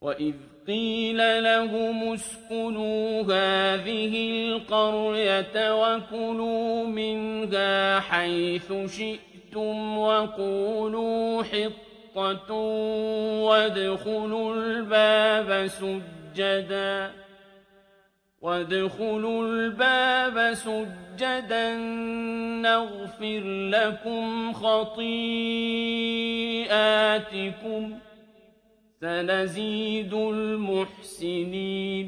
وَإِذْ قِيلَ لَهُمُ اسْكُنُوا هَٰذِهِ الْقَرْيَةَ وَكُلُوا مِنْهَا حَيْثُ شِئْتُمْ وَقُولُوا حِطَّةٌ وَادْخُلُوا الْبَابَ سُجَّدًا وَادْخُلُوا الْبَابَ سُجَّدًا نَّغْفِرْ لَكُمْ خَطِيئَاتِكُمْ ۚ سَنَزِيدُ الْمُحْسِنِينَ